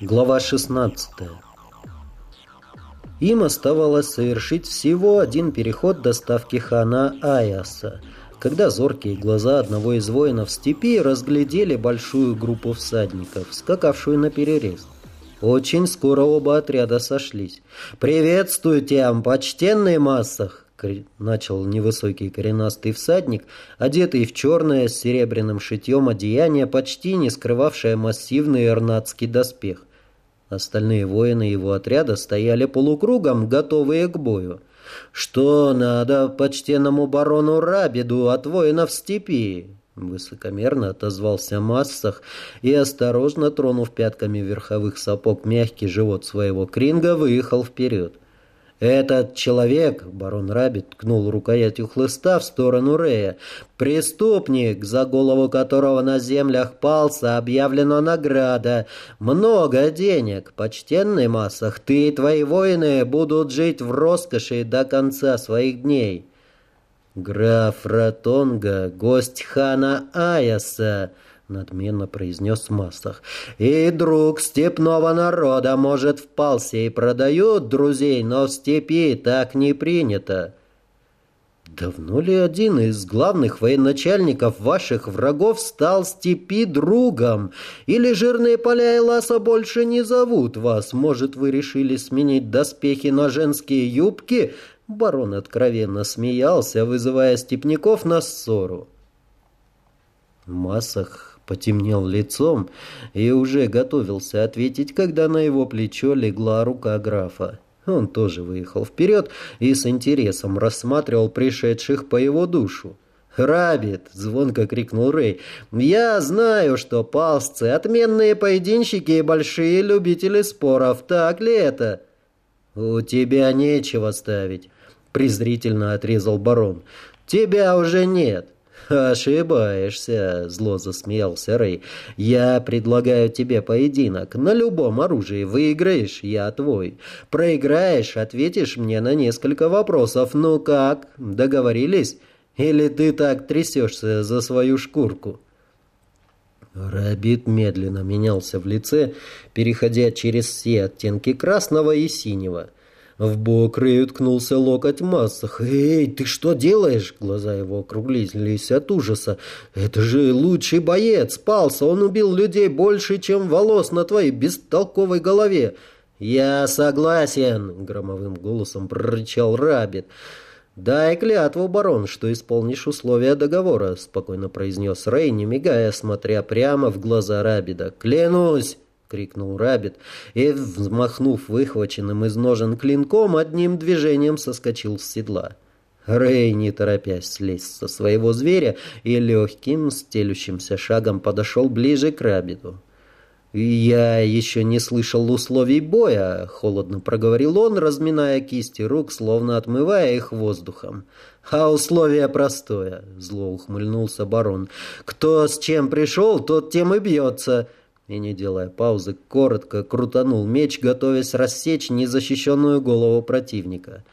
Глава 16 Им оставалось совершить всего один переход доставки хана Аяса, когда зоркие глаза одного из воинов степи разглядели большую группу всадников, скакавшую на перерез. Очень скоро оба отряда сошлись. «Приветствуйте, почтенный массах!» начал невысокий коренастый всадник, одетый в черное с серебряным шитьем одеяние, почти не скрывавшее массивный эрнатский доспех. Остальные воины его отряда стояли полукругом, готовые к бою. «Что надо почтенному барону Рабиду от воинов степи?» Высокомерно отозвался Массах и, осторожно тронув пятками верховых сапог мягкий живот своего кринга, выехал вперед. «Этот человек», — барон Рабит ткнул рукоятью хлыста в сторону Рея, «преступник, за голову которого на землях Палса объявлена награда. Много денег, почтенный массах, ты и твои воины будут жить в роскоши до конца своих дней». «Граф Ратонга, гость хана Аяса», — надменно произнес Маслах. «И друг степного народа, может, в Палсе и продают друзей, но в степи так не принято». «Давно ли один из главных военачальников ваших врагов стал степи другом? Или жирные поля и ласа больше не зовут вас? Может, вы решили сменить доспехи на женские юбки?» Барон откровенно смеялся, вызывая степняков на ссору. Масах потемнел лицом и уже готовился ответить, когда на его плечо легла рука графа. Он тоже выехал вперед и с интересом рассматривал пришедших по его душу. «Рабит!» — звонко крикнул Рэй. «Я знаю, что палсцы — отменные поединщики и большие любители споров. Так ли это?» «У тебя нечего ставить», — презрительно отрезал барон. «Тебя уже нет. «Ошибаешься», — зло засмеялся Рэй. «Я предлагаю тебе поединок. На любом оружии выиграешь, я твой. Проиграешь, ответишь мне на несколько вопросов. Ну как, договорились? Или ты так трясешься за свою шкурку?» Рабит медленно менялся в лице, переходя через все оттенки красного и синего. В бок Рэй уткнулся локоть массах. «Эй, ты что делаешь?» Глаза его округлились от ужаса. «Это же лучший боец! Пался! Он убил людей больше, чем волос на твоей бестолковой голове!» «Я согласен!» — громовым голосом прорычал Рабит. «Дай клятву, барон, что исполнишь условия договора», — спокойно произнес Рэй, не мигая, смотря прямо в глаза Рабида. «Клянусь!» — крикнул Рабит, и, взмахнув выхваченным из ножен клинком, одним движением соскочил с седла. Рэй, не торопясь слезть со своего зверя, и легким, стелющимся шагом подошел ближе к Рабиту. «Я еще не слышал условий боя», — холодно проговорил он, разминая кисти рук, словно отмывая их воздухом. «А условие простое», — зло ухмыльнулся барон. «Кто с чем пришел, тот тем и бьется и, не делая паузы, коротко крутанул меч, готовясь рассечь незащищенную голову противника.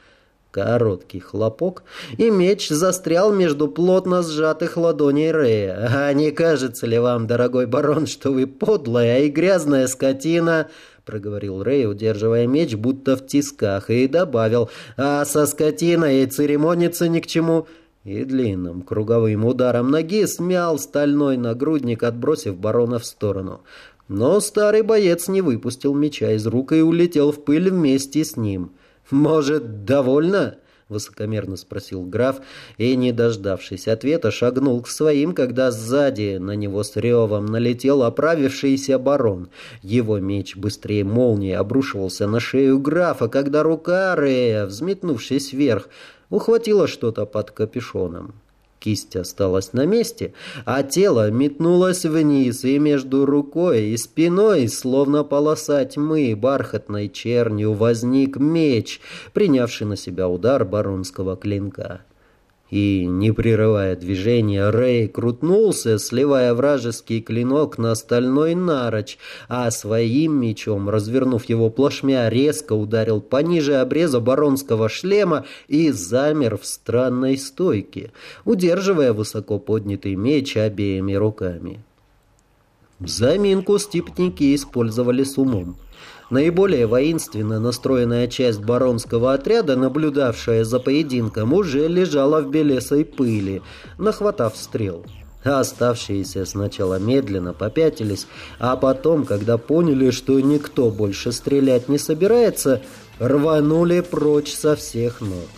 Короткий хлопок, и меч застрял между плотно сжатых ладоней Рея. «А не кажется ли вам, дорогой барон, что вы подлая и грязная скотина?» проговорил Рэй, удерживая меч, будто в тисках, и добавил, «А со скотиной и церемониться ни к чему» и длинным круговым ударом ноги смял стальной нагрудник, отбросив барона в сторону. Но старый боец не выпустил меча из рук и улетел в пыль вместе с ним. «Может, довольно?» — высокомерно спросил граф, и, не дождавшись ответа, шагнул к своим, когда сзади на него с ревом налетел оправившийся барон. Его меч быстрее молнии обрушивался на шею графа, когда рука Рея, взметнувшись вверх, ухватила что-то под капюшоном. Кисть осталась на месте, а тело метнулось вниз, и между рукой и спиной, словно полоса тьмы, бархатной чернью возник меч, принявший на себя удар баронского клинка. И, не прерывая движения, Рэй крутнулся, сливая вражеский клинок на стальной нароч, а своим мечом, развернув его плашмя, резко ударил пониже обреза баронского шлема и замер в странной стойке, удерживая высоко поднятый меч обеими руками. Заминку степники использовали с умом. Наиболее воинственно настроенная часть баронского отряда, наблюдавшая за поединком, уже лежала в белесой пыли, нахватав стрел. А оставшиеся сначала медленно попятились, а потом, когда поняли, что никто больше стрелять не собирается, рванули прочь со всех ног.